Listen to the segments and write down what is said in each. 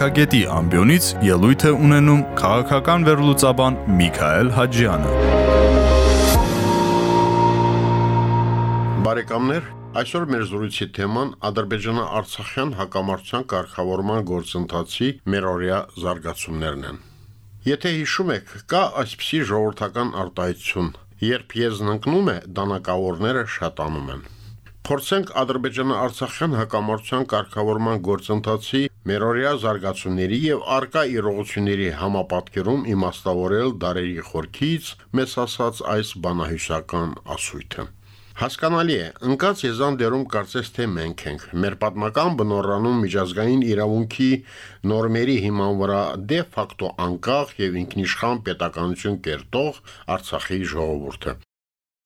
Քաղաքագետի ամբիոնից ելույթ է ունենում քաղաքական վերլուծաբան Միքայել Հաջյանը։ Բարեկամներ, այսօր մեր զրույցի թեման Ադրբեջանա-Արցախյան հակամարտության կարգավորման գործընթացի մերօրյա զարգացումներն են։ Եթե հիշում եք, կա այսպիսի ժողովրդական արտահայտություն. երբ եզն ընկնում է, դանակավորները շատանում են։ Փորձենք Ադրբեջանա-Արցախյան հակամարտության կարգավորման գործընթացի մերօրյա զարգացումների եւ արկա իրողությունների համապատկերում իմաստավորել դարերի խորքից մեզ ասած այս բանահյուսական ասույթը։ Հասկանալի է, ընկած եզան դերում կարծես թե մենք ենք։ Մեր պատմական բնորանում միջազգային իրավունքի նորմերի հիման վրա դե ֆակտո անկախ եւ ինքնիշխան պետականություն կերտող Արցախի ժողովուրդը։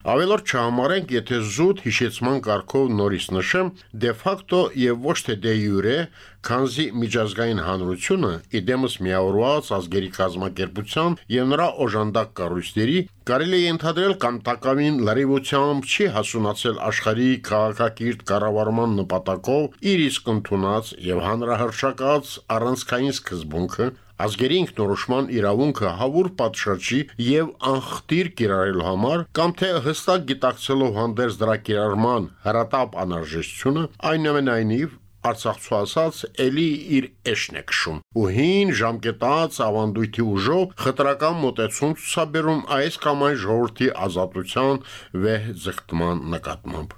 Ավելորդ չհամարենք, եթե զուտ հիշեցման կարգով նորից նշեմ, դե ֆակտո եւ ոչ թե դե յուրե, քանզի միջազգային հանրությունը իդեմս միավորված ազգերի կազմակերպության եւ նրա օժանդակ կառույցների կարելի է ընդհանրել կամ տակավին լրիվությամբ չի հասունացել աշխարհի քաղաքակիրթ կառավարման նպատակով իր իսկ ընդունած եւ հանրահրշակած առանցքային սկզբունքը ազգերի ինքնորոշման իրավունքը հավուր պատշաճի եւ անխտիր կիրառելու համար կամ թե հստակ գիտակցելով հանդերձ դրա կիրառման հրատապ անհրաժեշտությունը այնուամենայնիվ Արցախցու ասած էլի իր էշն է քշում ու հին ժամկետած ավանդույթի ուժով խտրական մոտեցում ցուսաբերում այս կամ այն ժողովրդի ազատության վեհ ձգտման նկատմամբ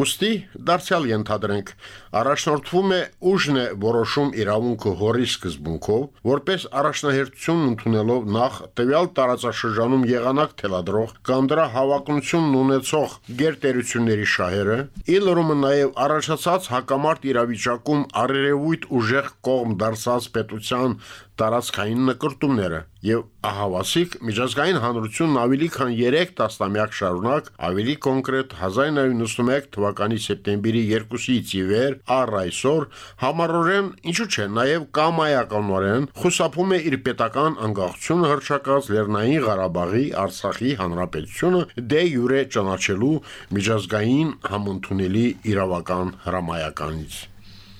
Ոստի դարձյալ ենթադրենք, առաջնորդվում է ուժն է որոշում իրավունքը հորի սկզբունքով, որպես առաջնահերթություն ընդունելով նախ տվյալ տարածաշրջանում եղանակ թելադրող կամ դրա հավակնությունն ունեցող գերտերությունների շահերը, իլրումը նաև առաջացած հակամարտ իրավիճակում արերևույթ ուժեղ կողմ դարձած պետության տարածքային նկարտումները եւ ահավասիկ միջազգային հանրությունն ավելի քան 3 տասնամյակ շարունակ ավելի կոնկրետ 1991 թվականի սեպտեմբերի 2-ից ի վեր առ այսօր համառորեն ինչու՞ չէ նաեւ կամայականորեն խուսափում է իր պետական անկախությունը հրճակած Լեռնային Ղարաբաղի Արցախի հանրապետությունը դե յուրե ճանաչելու միջազգային համընդունելի իրավական հրամայականից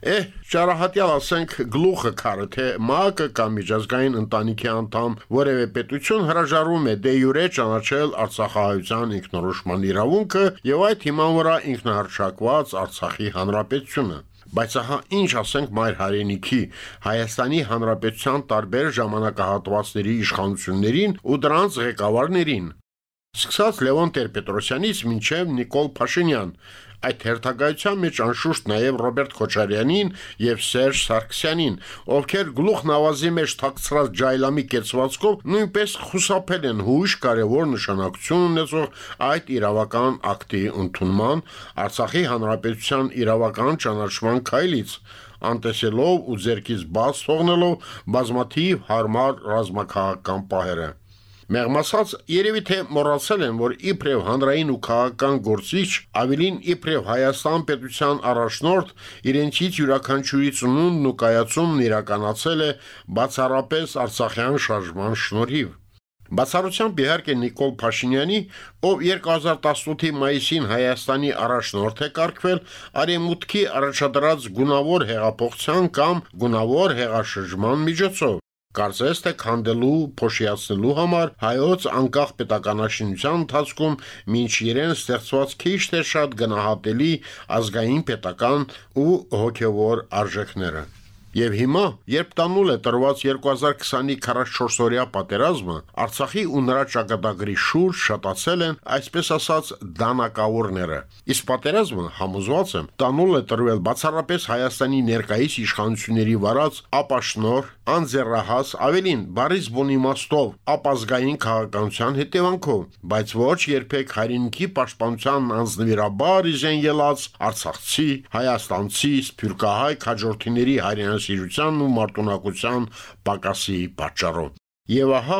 Է, ճարահատյալ ասենք գլուխը քարը, թե ՄԱԿ-ը կամ միջազգային ընտանիքի անդամ որևէ պետություն հրաժարվում է դե յուրե ճանաչել Արցախահայության ինքնորոշման իրավունքը եւ այդ հիման վրա ինքնահռչակված Արցախի հանրապետությունը բայց ահա ինչ ասենք մայր հայրենիքի Հայաստանի Հանրապետության տարբեր ժամանակահատվածների իշխանություններին ու դրանց ղեկավարներին սկսած Լևոն Տեր-Պետրոսյանից մինչև Նիկոլ Փաշինյան Այդ հերթագայության մեջ անշուշտ նաև Ռոբերտ Քոչարյանին եւ Սերժ Սարգսյանին, ովքեր գլուխ նավազի մեջ թաքցրած ջայլամի կեցվածքով նույնպես խուսափել են հույժ կարևոր նշանակություն ունեցող այդ իրավական ակտի ընդունման Արցախի հանրապետության իրավական ճանաչման քայլից անտեսելով ու ձերքից բաց թողնելով բազմաթիվ հարմար ռազմաքաղաքական պահերը Մեղմ ասած, երևի թե մոռացել են, որ իբրև հանրային ու քաղաքական գործիչ, ավելին իբրև Հայաստան պետության առաջնորդ իրենցից յուրաքանչյուրի ծնունդն ու կայացումն իրականացել է բացառապես Արցախյան շարժման շնորհիվ։ Բացառությամբ իհարկե Նիկոլ Փաշինյանի, ով 2018-ի մայիսին Հայաստանի առաջնորդ է կարգվել արեմուտքի առաջադրած գունավոր հեղափոխության կամ գունավոր հեղաշրջման միջոցով, Կարծես թե քանդելու, փոշիացնելու համար հայոց անկախ պետականաշինության ընթացքում մինչ իրեն ստեղծված քիչ թե շատ գնահատելի ազգային պետական ու հոգևոր արժեքները։ Եվ հիմա, երբ տանուլ է տրված 2020-ի 44-օրյա պատերազմը, Արցախի ու նրա ճակատագրի շուրջ շատացել են, այսպես ասած, դանակավորները։ Իսկ պատերազմը, համոզված եմ, տանուլ է տրվել բացառապես Հայաստանի ներկայիս իշխանությունների վարած ապաշնոր, անձեռահաս, ավելին բարիս բուն իմաստով ապազգային քաղաքականության հետևանքով, բայց ոչ երբեք հայրենիքի պաշտպանության անձնվիրաբար իժեն ելած արցախցի, հայաստանցի, սփյուռքահայ քաջորդիների հայրենասիրության ու մարտունակության պակասի պատճառով։ Եվ ահա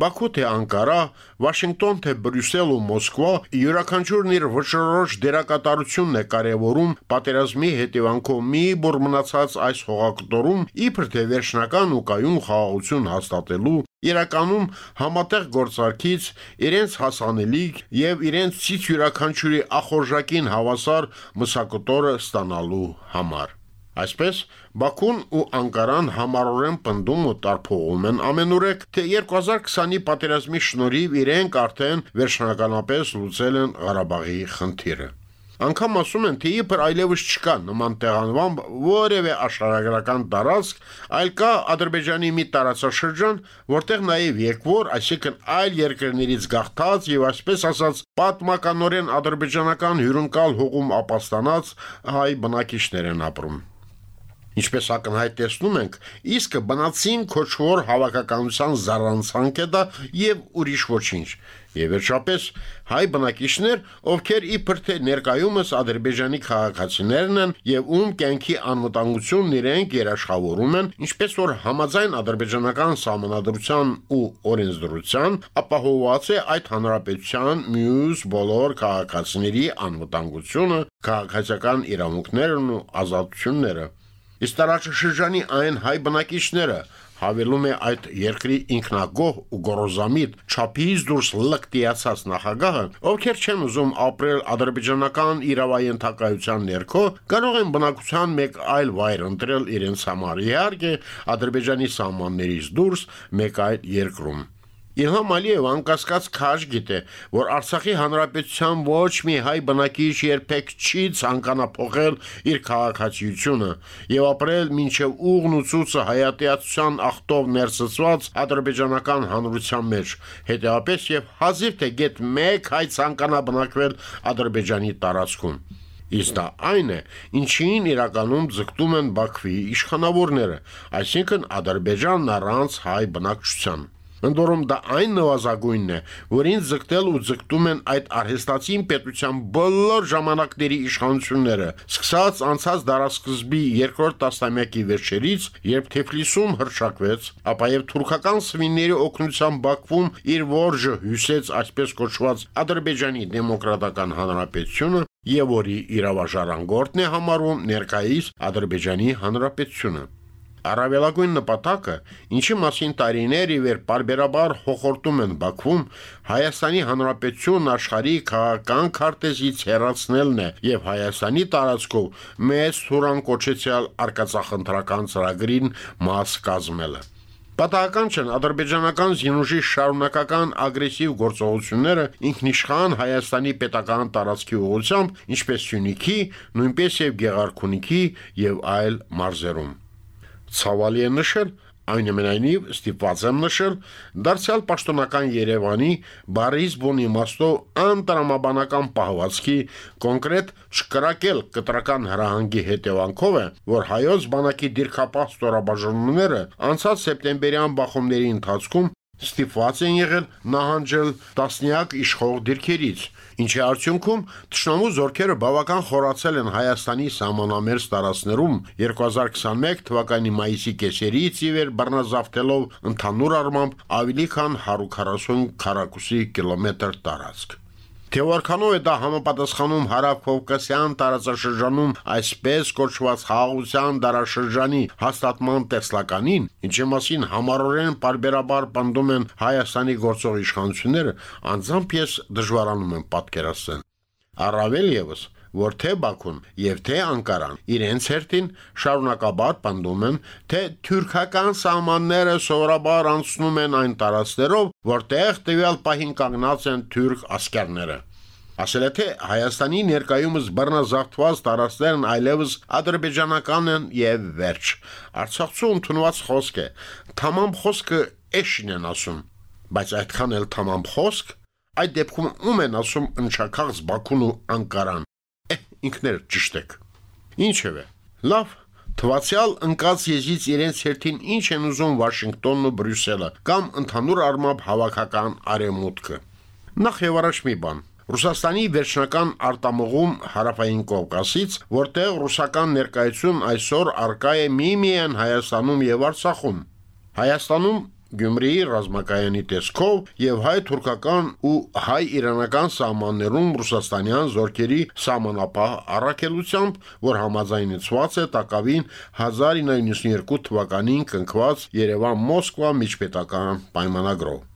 Բաքու թե Անկարա, Վաշինգտոն թե Բրյուսել ու Մոսկվա յուրաքանչյուրն իր վճռորոշ դերակատարությունն է կարևորում պատերազմի հետևանքով մի բուր մնացած այս հողակտորում իբր թե վերջնական ու կայուն խաղաղություն հաստատելու իրականում համատեղ գործարքից իրենց հասանելիք եւ իրենց ցից յուրաքանչյուրի ախորժակին հավասար մսակոտորը ստանալու համար Այսպես Բաքուն ու Անկարան համառորեն պնդում ու տարփողում են ամենուրեք, թե 2020-ի պատերազմի շնորհիվ իրենք արդեն վերջնականապես լուծել են Ղարաբաղի խնդիրը։ Անկամ ասում են, թե իբր այլևս չկա նման տեղանվան որևէ աշխարհագրական տարածք, այլ կա Ադրբեջանի մի տարածաշրջան, որտեղ նաև երկվոր, այսինքն այլ երկրներից գաղթած եւ այսպես ասած պատմականորեն ադրբեջանական հյուրընկալ հողում ապաստանած հայ բնակիչներ են ապրում։ Ինչպես ակնհայտ տեսնում ենք, իսկը բնացին քոչվոր հավաքականության զառանցանք է դա եւ ուրիշ ոչինչ։ Եվ վերջապես հայ բնակիչներ, ովքեր իբր թե ներկայումս Ադրբեջանի քաղաքացիներն են եւ ում կյանքի անվտանգությունն իրենք երաշխավորում են, ինչպես որ համաձայն ադրբեջանական սահմանադրության ու օրենսդրության ապահովված է այդ հանրապետության մյուս բոլոր քաղաքացիների անվտանգությունը, քաղաքացիական իրավունքներն ու ազատությունները Իսկ տարածաշրջանի այն հայ բնակիչները հավելում է այդ երկրի ինքնագոհ ու գորոզամիտ չափից դուրս լկտիացած նախագահը, ովքեր չեն ուզում ապրել ադրբեջանական իրավային թակայության ներքո, կարող են բնակության մեկ այլ վայր ընտրել իրենց համար։ Իհարկե, Ադրբեջանի սահմաններից դուրս մեկ այլ երկրում։ Իլհամ Ալիև անկասկած քաշ գիտե, որ Արցախի հանրապետության ոչ մի հայ բնակիչ երբեք չի ցանկանա փոխել իր քաղաքացիությունը եւ ապրել մինչեւ ուղն ու ցուցը հայատյացության ախտով ներսծված ադրբեջանական հանրության մեջ։ Հետեւապես եւ հազիվ թե գետ մեկ հայ ցանկանա բնակվել Ադրբեջանի տարածքում։ Իսկ դա այն է, ինչին իրականում ձգտում են Բաքվի իշխանավորները, այսինքն Ադրբեջանն առանց հայ բնակչության։ Ընդ որում դա այն նվազագույնն է, որին ձգտել ու ձգտում են այդ արհեստացին պետության բոլոր ժամանակների իշխանությունները, սկսած անցած դարաշրջանի երկրորդ տասնամյակի վերջերից, երբ Թեֆլիսում հրճակվեց, ապա եւ թուրքական սվինների օկնության Բաքվում իր ворժը հյուսեց այսպես կոչված Ադրբեջանի դեմոկրատական հանրապետությունը եւ որի իրավաժարանգորդն է համարվում ներկայիս Ադրբեջանի հանրապետությունը։ Առավելագույն նպատակը, ինչի մասին տարիներ ի վեր բարբերաբար հոխորտում են Բաքվում, Հայաստանի Հանրապետությունն աշխարհի քաղաքական քարտեզից հեռացնելն է եւ Հայաստանի տարածքով մեծ թուրան կոչեցյալ արկածախնդրական ծրագրին մաս կազմելը։ Պատահական չեն ադրբեջանական զինուժի շարունակական ագրեսիվ գործողությունները ինքնիշխան Հայաստանի պետական տարածքի ուղղությամբ, ինչպես Սյունիքի, նույնպես եւ Գեղարքունիքի եւ այլ մարզերում ցավալի է նշել, այնուամենայնիվ ստիպված եմ նշել, դարձյալ պաշտոնական Երևանի Բարիս Բոնի մաստով անտրամաբանական պահվածքի կոնկրետ շկրակել կտրական հրահանգի հետևանքով է, որ հայոց բանակի դիրքապահ ստորաբաժանումները անցած սեպտեմբերյան բախումների ընթացքում ստիպված են եղել նահանջել տասնյակ իշխող դիրքերից, ինչի արդյունքում Տշնամու զորքերը բավական խորացել են Հայաստանի սահմանամերձ տարածներում 2021 թվականի մայիսի կեսերից ի վեր բռնազավթելով ընդհանուր առմամբ ավելի քան 140 քառակուսի կիլոմետր տարածք։ Թե որքանով է դա համապատասխանում հարավ-կովկասյան տարածաշրջանում այսպես կոչված խաղաղության դարաշրջանի հաստատման տեսլականին, ինչի մասին համառորեն բարբերաբար պնդում են Հայաստանի գործող իշխանությունները, անձամբ ես դժվարանում եմ պատկերացնել։ Առավել եւս որ թե Բաքուն եւ թե Անկարան իրենց հերթին շարունակաբար պնդում են, թե թուրքական սահմանները սովորաբար անցնում են այն տարածքներով, որտեղ տվյալ պահին կանգնած են թուրք ասկերները։ Ասել է թե Հայաստանի ներկայումս բռնազավթված տարածքներն այլևս ադրբեջանական են եւ վերջ։ Արցախցու ընդունված խոսք է։ Թամամ խոսքը էշին են ասում, բայց այդքան էլ թամամ խոսք այդ դեպքում ում են ասում ընչակաղ Բաքուն ու Անկարան ինքներ ճշտեք։ Ինչևէ, լավ, Թվացial ընկած եզից իրենց հերթին ինչ են ուզում Վաշինգտոնն ու Բրյուսելը կամ ընդհանուր առմամբ հավաքական արեմուտքը։ Նախ եւ առաջ մի բան։ Ռուսաստանի վերջնական արտամողում հարավային Կովկասից, որտեղ ռուսական ներկայություն այսօր արկա է միմիան Հայաստանում եւ Արցախում։ Հայաստանում Գյումրիի ռազմակայանի տեսքով եւ հայ-թուրքական ու հայ-իրանական սահմաններում ռուսաստանյան զորքերի սահմանապահ առաքելությամբ, որ համաձայնեցված է Տակավին 1992 թվականին կնքված Երևան-Մոսկվա միջպետական պայմանագրով։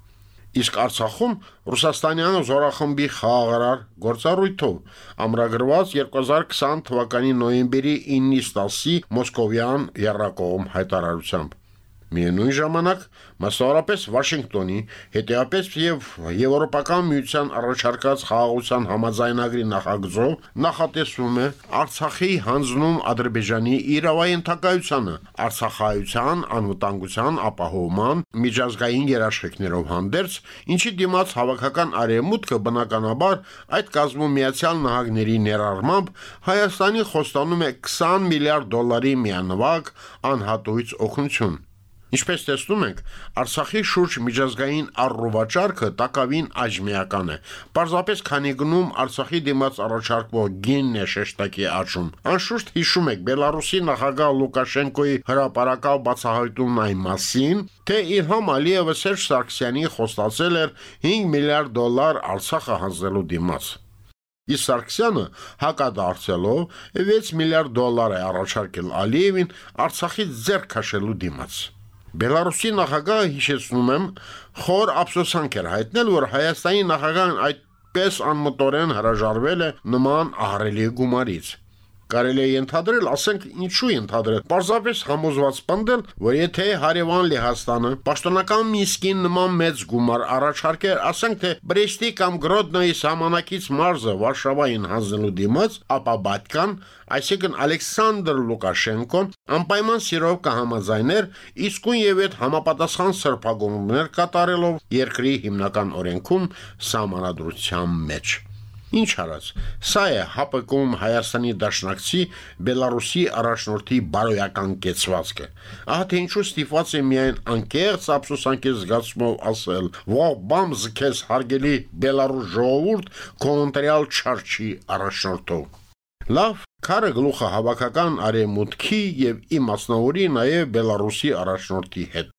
Իսկ Արցախում Ռուսաստանյան զորախմբի խաղաղարար գործառույթով ամրագրված 2020 թվականի նոյեմբերի 9-ից 10-ի Մոսկովյան երրակողմ հայտարարությամբ Միևնույն ժամանակ մասնավորապես Վաշինգտոնի, հետեւապես եւ Եվրոպական միության առաջարկած խաղաղության համաձայնագրի նախագծով նախատեսվում է Արցախի հանձնում Ադրբեջանի իրավային թակայությանը, Արցախայության անվտանգության ապահովման միջազգային երաշխիքներով հանդերձ, ինչի դիմաց հավաքական արևմուտքը բնականաբար այդ կազմում Միացյալ Նահանգների ներառմամբ Հայաստանի խոստանում է 20 միլիարդ դոլարի միանվագ անհատույց օգնություն։ Ինչպես տեսնում ենք, Արցախի շուրջ միջազգային առողջարքը տակավին աջմիական է։ Պարզապես քանի գնում Արցախի դիմաց առաջարկվող գինն է շեշտակի աճում։ Անշուշտ հիշում եք Բելարուսի նախագահ Լուկաշենկոյի հրապարակավ բացահայտումն այն մասին, թե Իլհամ Ալիևը Սերժ Սարգսյանին խոստացել էր 5 միլիարդ դոլար Արցախը հանձնելու դիմաց։ Իսկ Սարգսյանը հակադարձելով 6 միլիարդ դոլար է առաջարկել Ալիևին Արցախի ձեռք քաշելու դիմաց։ Բելարուսի նախագահը հիշեցնում եմ, խոր ափսոսանք էր հայտնել, որ Հայաստանի նախագահն այդպես անմտորեն հրաժարվել է նման ահռելի գումարից։ Կարելի է ենթադրել, ասենք ինչու ենթադրել։ Պարզապես համոզված պնդել, որ եթե Հարևան Լեհաստանը պաշտոնական Մինսկին նման մեծ գումար առաջարկեր, ասենք թե Բրեստի կամ Գրոդնոյի սահմանակից մարզը Վարշավային հանձնելու դիմաց, ապա Բատկան, այսինքն Ալեքսանդր Լուկաշենկոն անպայման սիրով կհամաձայներ իսկույն եւ այդ համապատասխան սրբագումներ կատարելով երկրի հիմնական օրենքում սահմանադրության մեջ։ Ինչ արած։ Սա է ՀԱՊԿ-ում Հայաստանի դաշնակցի Բելարուսի առաջնորդի բարոյական կեցվածքը։ Ահա թե ինչու ստիպված է միայն անկեղծ ափսոսանքի զգացումով ասել. «Ո՞ղ բամ զքես հարգելի Բելարուս ժողովուրդ կոնտրիալ չարչի առաջնորդով»։ Լավ, քարը գլուխը հավաքական արեմուտքի եւ իմ մասնավորի նաեւ Բելարուսի առաջնորդի հետ։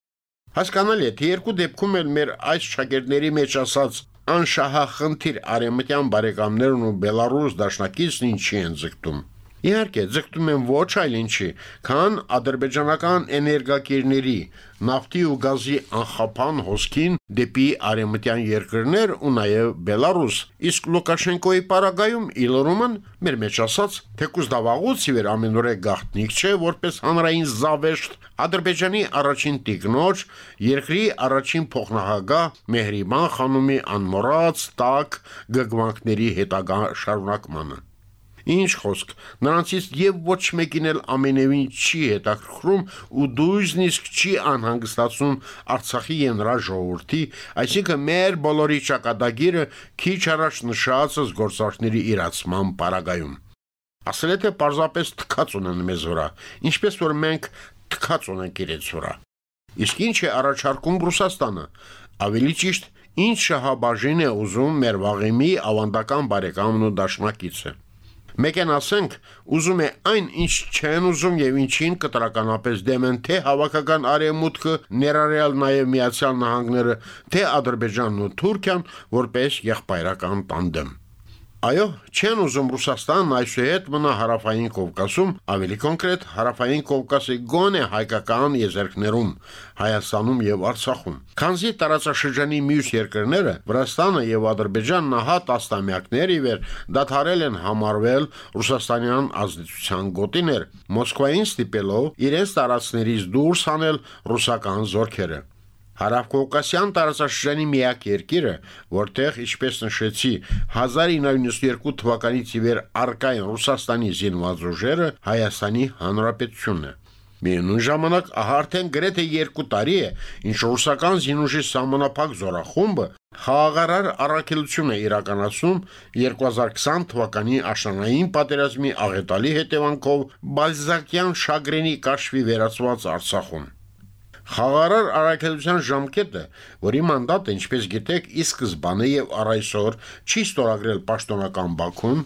Հասկանալի է, թե երկու դեպքում էլ մեր այս շագերտների մեջ ասած անշահախնդիր արեմտյան բարեկամներն ու Բելարուս դաշնակիցն ինչի են ձգտում։ Իհարկե, ձգտում են ոչ այլ ինչի, քան ադրբեջանական էներգակիրների նավթի ու գազի անխափան հոսքին դեպի արեմտյան երկրներ ու նաև Բելարուս։ Իսկ Լուկաշենկոյի պարագայում Իլորումն մեր մեջ ասած, թեկուզ դավաղուց իվեր ամենուրեք գաղտնիք չէ, որպես հանրային զավեշտ Ադրբեջանի առաջին տիկնոջ, երկրի առաջին փոխնահագահ Մեհրիբան խանումի անմոռաց տակ գգվանքների հետագա շարունակմանը։ Ինչ խոսք, նրանցից եւ ոչ մեկին էլ ամենևին չի հետաքրքրում ու դույզնիսկ չի անհանգստացում Արցախի եւ նրա ժողովրդի, այսինքն մեր բոլորի ճակատագիրը քիչ առաջ նշածս գործարքների իրացման պարագայում։ Ասել է թե պարզապես թքած ունեն մեզ վրա, ինչպես որ մենք թքած ունենք իրենց վրա։ Իսկ ինչ է առաջարկում Ռուսաստանը։ Ավելի ճիշտ, ինչ շահաբաժին է ուզում մեր վաղեմի ավանդական բարեկամն ու դաշնակիցը։ Մեկ են ասենք, ուզում է այն, ինչ չեն ուզում եւ ինչին կտրականապես դեմ են թե հավաքական արևմուտքը, ներառյալ նաեւ Միացյալ Նահանգները, թե Ադրբեջանն ու Թուրքիան, որպես եղբայրական տանդեմ։ Այո, չեն ուզում Ռուսաստանն այսուհետ մնա հարավային Կովկասում, ավելի կոնկրետ հարավային Կովկասի գոնե հայկական եզերքներում, Հայաստանում եւ Արցախում։ Քանզի տարածաշրջանի մյուս երկրները, Վրաստանը եւ Ադրբեջանն ահա տասնամյակներ ի վեր դադարել են համարվել ռուսաստանյան ազդեցության գոտիներ, Մոսկվային ստիպելով իրենց տարածքներից դուրս հանել ռուսական զորքերը։ Հարավկովկասյան տարածաշրջանի միակ երկիրը, որտեղ, ինչպես նշեցի, 1992 թվականից ի վեր արկային Ռուսաստանի զինված ուժերը Հայաստանի Հանրապետությունն է։ Միևնույն ժամանակ արդեն գրեթե 2 տարի է, ինչ ռուսական զինուժի սահմանափակ զորախումբը խաղաղարար առաքելություն է իրականացում 2020 թվականի աշնանային պատերազմի աղետալի հետևանքով բալզակյան շագրենի կաշվի վերածված Արցախում։ Խաղարար առաքելության ժամկետը, որի մանդատը, ինչպես գիտեք, ի սկզբանե եւ առայսօր չի ստորագրել պաշտոնական Բաքուն,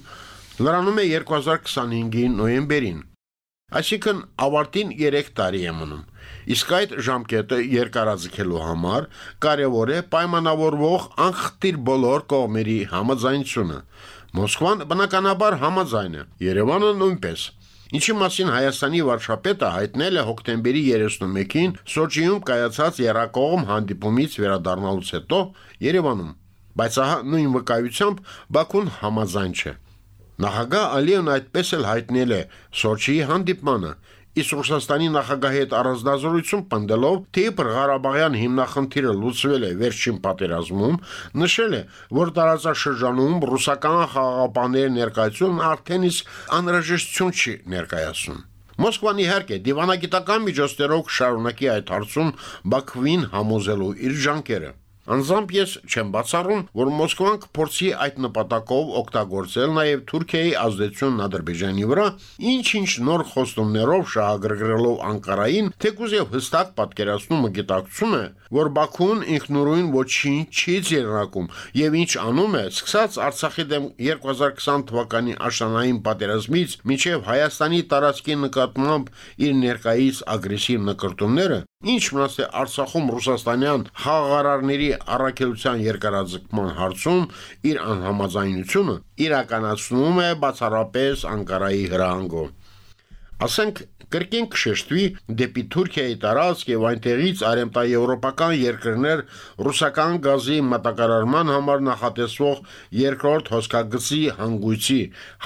լրանում է 2025-ի նոյեմբերին։ Այսինքն ավարտին 3 տարի է մնում։ Իսկ այդ ժամկետը երկարաձգելու համար կարևոր է պայմանավորվող անխտիր բոլոր կողմերի համաձայնությունը։ Մոսկվան բնականաբար համաձայն է, Երևանը նույնպես։ Ինչի մասին Հայաստանի վարչապետը հայտնել է հոկտեմբերի 31-ին Սոչիում կայացած Երակողմ հանդիպումից վերադառնալուց հետո Երևանում։ Բայց ահա նույն վկայությամբ Բաքուն համաձայն չէ։ Նախագահ Ալիևն այդպես էլ հայտնել է Սոչիի հանդիպմանը, իսկ Ռուսաստանի նախագահի հետ առանձնազրույցում պնդելով, թե իբր Ղարաբաղյան հիմնախնդիրը լուծվել է վերջին պատերազմում, նշել է, որ տարածաշրջանում ռուսական խաղաղապահների ներկայությունն արդեն իսկ անհրաժեշտություն չի ներկայացնում։ Մոսկվան իհարկե դիվանագիտական միջոցներով կշարունակի այդ հարցում Բաքվին համոզելու իր ջանքերը։ Անձամբ ես չեմ բացառում, որ Մոսկվան կփորձի այդ նպատակով օգտագործել նաև Թուրքիայի ազդեցությունն Ադրբեջանի վրա, ինչ-ինչ նոր խոստումներով շահագրգռելով Անկարային, թեկուզ եւ հստակ պատկերացնումը գիտակցում է, որ Բաքուն ինքնուրույն ոչինչ չի ձեռնարկում եւ ինչ անում է, սկսած Արցախի դեմ 2020 թվականի աշնանային պատերազմից մինչև Հայաստանի տարածքի նկատմամբ իր ներկայիս ագրեսիվ նկարտումները, Ինչ մնաց է Արցախում ռուսաստանյան խաղաղարարների առաքելության երկարաձգման հարցում իր անհամաձայնությունը իրականացնում է բացառապես Անկարայի հրահանգով։ Ասենք կրկին կշեշտվի դեպի Թուրքիայի տարածք եւ այնտեղից արեմտաեվրոպական երկրներ ռուսական գազի մատակարարման համար նախատեսվող երկրորդ հոսքագծի հանգույցի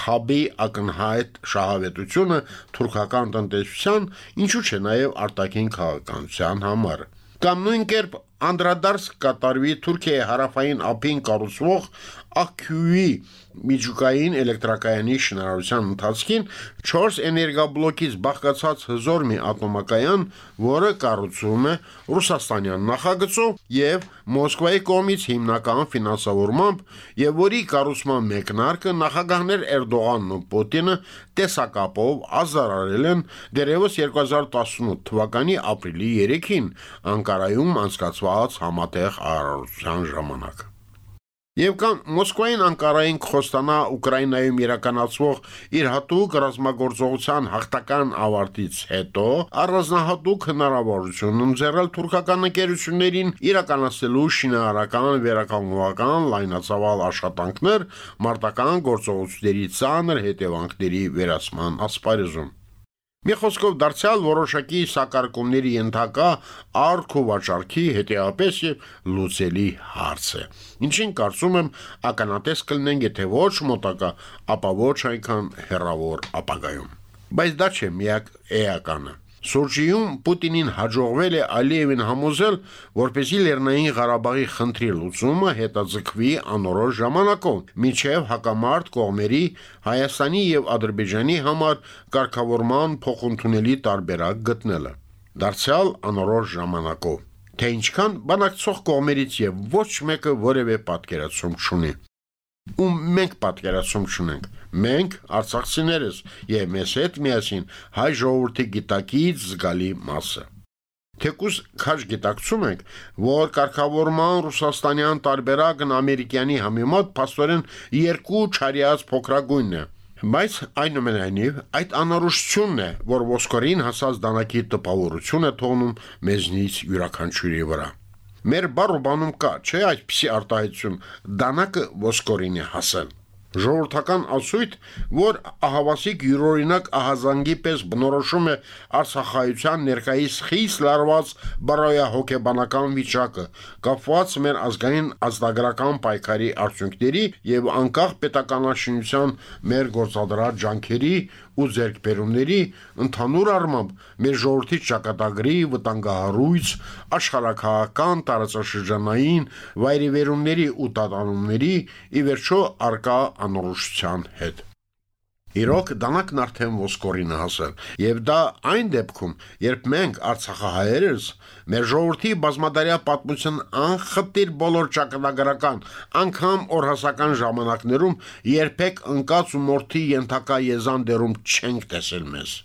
հաբի ակնհայտ շահավետությունը թուրքական տնտեսության, ինչու՞ չէ նաեւ արտաքին քաղաքականության համար։ Կամ նույն կերպ անդրադարձ կատարվի Թուրքիայի հարավային ափին կառուցվող ԱՔՅՈՒ-ի միջուկային էլեկտրակայանի շինարարության ընթացքին 4 էներգաբլոկից բաղկացած հզոր մի ատոմակայան, որը կառուցվում է ռուսաստանյան նախագծով եւ Մոսկվայի կողմից հիմնական ֆինանսավորմամբ եւ որի կառուցման մեկնարկը նախագահներ Էրդողանն ու Պուտինը տեսակապով ազարարել են դերևս 2018 թվականի ապրիլի 3-ին Անկարայում անցկացված համատեղ արարողության ժամանակ։ Եվ կամ Մոսկվային Անկարային խոստանա Ուկրաինայում իրականացվող իր հատուկ ռազմագործողության հաղթական ավարտից հետո առանձնահատուկ հնարավորություն ընձեռել թուրքական ընկերություններին իրականացնելու շինարարական վերականգնողական լայնածավալ աշխատանքներ մարտական գործողությունների ցաներ հետևանքների վերացման ասպարեզում։ Մի խոսքով դարձյալ որոշակի սակարկումների ենթակա արք ու վաճառքի հետեապես եւ լուծելի հարց է։ Ինչին կարծում եմ ականատես կլինենք եթե ոչ մոտակա, ապա ոչ այնքան հերավոր ապագայում։ Բայց դա չէ միակ էականը։ Սորջիում Պուտինին հաջողվել է Ալիևին համոզել, որպեսզի Լեռնային Ղարաբաղի խնդրի լուծումը հետաձգվի անորոշ ժամանակով, միջև հակամարտ կողմերի Հայաստանի եւ Ադրբեջանի համար կարգավորման փոխընդունելի տարբերակ գտնելը։ Դարձյալ անորոշ ժամանակով թե ինչքան բանակցող կողմերից եւ ոչ մեկը որևէ պատկերացում չունի ու մենք պատկերացում չունենք Մենք արցախցիներս եւ մեզ հետ միասին հայ ժողովրդի գիտակից զգալի մասը։ Թեկուզ քաշ գիտակցում ենք, որ կարգավորման ռուսաստանյան տարբերակն ամերիկյանի համեմատ փաստորեն երկու չարիած փոքրագույնն է։ Բայց այնուամենայնիվ այդ անորոշությունն է, որ ոսկորին հասած դանակի տպավորություն է թողնում մեզնից յուրաքանչյուրի վրա։ Մեր բարոբանում կա, չէ՞ այդպիսի արտահայտություն, դանակը ոսկորին է հասել ժողովրդական ասույթ, որ ահավասիկ յուրօրինակ ահազանգի պես բնորոշում է Արցախայության ներկայիս խիստ լարված բարոյահոգեբանական վիճակը, կապված մեր ազգային ազգագրական պայքարի արդյունքների եւ անկախ պետականաշինության մեր գործադրած ջանքերի ու ձերկբերումների ընդհանուր առմամբ մեր ժողովրդի ճակատագրի վտանգահարույց աշխարհակահական տարածաշրջանային վայրիվերումների ու տատանումների ի վերջո արկա անորոշության հետ Իրոք դանակն արդեն ոսկորին հասել, եւ դա այն դեպքում, երբ մենք Արցախահայերս մեր ժողովրդի բազմադարյա պատմության անխտիր բոլոր ճակատագրական, անգամ օրհասական ժամանակներում երբեք ընկած ու մորթի ենթակա եզան դերում չենք տեսել մեզ։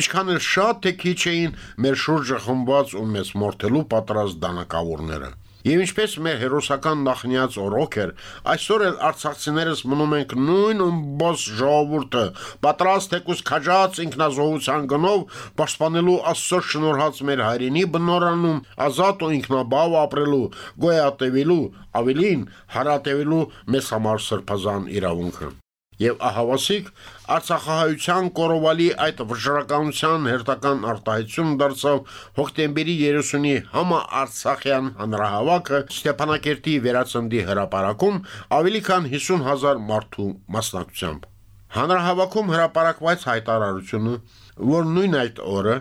Ինչքան էլ շատ թե քիչ էին մեր շուրջը խմբված ու մեզ մորթելու պատրաստ դանակավորները։ Եվ ինչպես մեր հերոսական նախնյաց օրոք էր, այսօր էլ արցախցիներս մնում ենք նույն ըմբոս ժողովուրդը, պատրաստ եկուս քաջած ինքնազոհության գնով պաշտպանելու Աստծո շնորհած մեր հայրենի բնորանում, ազատ ու ինքնաբավ ապրելու, գոյատևելու, ավելին հարատևելու մեզ համար սրբազան իրավունքը։ Եվ ահավասիկ Արցախահայության կորովալի այդ վճռականության հերթական արտահայտություն դարձավ հոկտեմբերի 30-ի համաարցախյան հանրահավաքը Ստեփանակերտի վերածնդի հրապարակում ավելի քան 50000 մարդու մասնակցությամբ։ Հանրահավաքում հրապարակված հայտարարությունը, որ նույն այդ օրը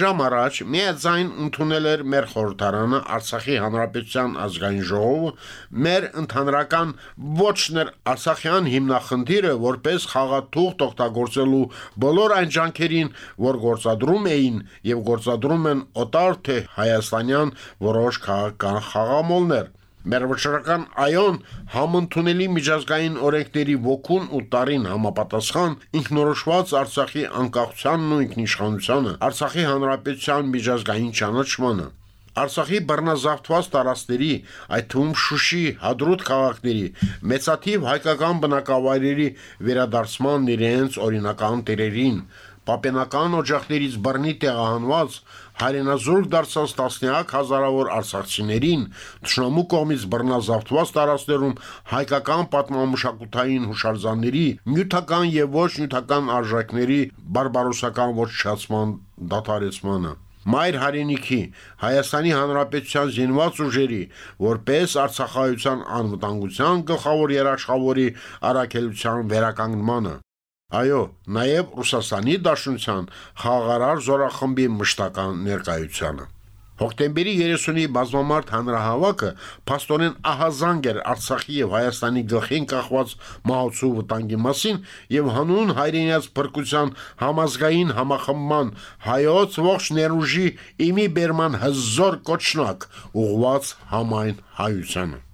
ժամ առաջ միաձայն ընդունել էր մեր խորհրդարանը Արցախի Հանրապետության ազգային ժողովը, մեր ընդհանրական ոչներ Արցախյան հիմնախնդիրը որպես խաղաթուղթ օգտագործելու բոլոր այն ջանքերին, որ գործադրում էին եւ գործադրում են օտար թե հայաստանյան որոշ քաղաքական խաղամոլներ Մեր վճռական այոն համընդունելի միջազգային օրենքների ոգուն ու տարին համապատասխան ինքնորոշված Արցախի անկախությանն ու ինքնիշխանությանը, Արցախի հանրապետության միջազգային ճանաչմանը, Արցախի բռնազավթված տարածքների, այդ թվում Շուշի, Հադրուտ քաղաքների, մեծաթիվ հայկական բնակավայրերի վերադարձման իրենց օրինական տերերին, պապենական օջախներից բռնի տեղահանված հայրենազուրկ դարձած տասնյակ հազարավոր արցախցիներին ճշնամու կողմից բռնազավթված տարածքներում հայկական պատմամշակութային հուշարձանների նյութական եւ ոչ նյութական արժեքների բարբարոսական ոչնչացման դադարեցմանը Մայր հայրենիքի Հայաստանի Հանրապետության զինված ուժերի որպես Արցախայության անվտանգության գլխավոր երաշխավորի առաքելության վերականգնմանը Այո, նաև Ռուսաստանի Դաշնության խաղաղարար զորախմբի մշտական ներկայությանը։ Հոկտեմբերի 30-ի բազմամարդ հանրահավաքը փաստորեն ահազանգ էր Արցախի եւ Հայաստանի գլխին կախված մահացու վտանգի մասին եւ հանուն հայրենիաց փրկության համազգային համախմբման հայոց ողջ ներուժի իմի բերման հզոր կոչնակ ուղված համայն հայությանը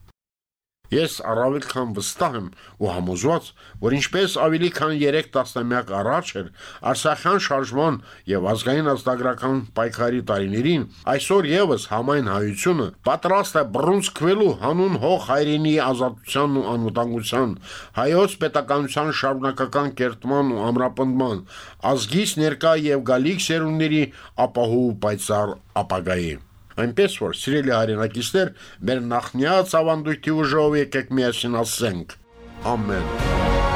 Ես առավել քան վստահ եմ ու համոզված, որ ինչպես ավելի քան 3 տասնամյակ առաջ էր Արցախյան շարժման եւ ազգային ազգագրական պայքարի տարիներին, այսօր եւս համայն հայությունը պատրաստ է բռունցքվելու հանուն հող հայրենի ազատության ու անվտանգության, հայոց պետականության շարունակական կերտման ու ամրապնդման, ազգից ներկա եւ գալիք սերունդների ապահով պայծառ ապագայի։ Այնպես որ, սիրելի հայրենակիցներ, մեր նախնյաց ավանդույթի ուժով եկեք միասին ասենք. Ամեն։